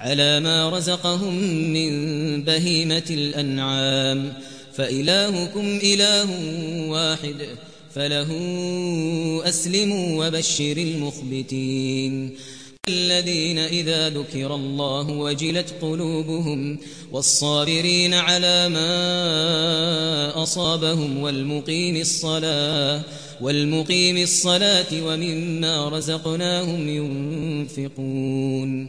على ما رزقهم من بهيمة الأنعام. فإلهكم إله واحد فله أسلموا وبشر المخبتين. الذين إذا ذكر الله وجلت قلوبهم والصابرين على ما أصابهم والمقيم الصلاة والمقيم الصلاة ومما رزقناهم ينفقون.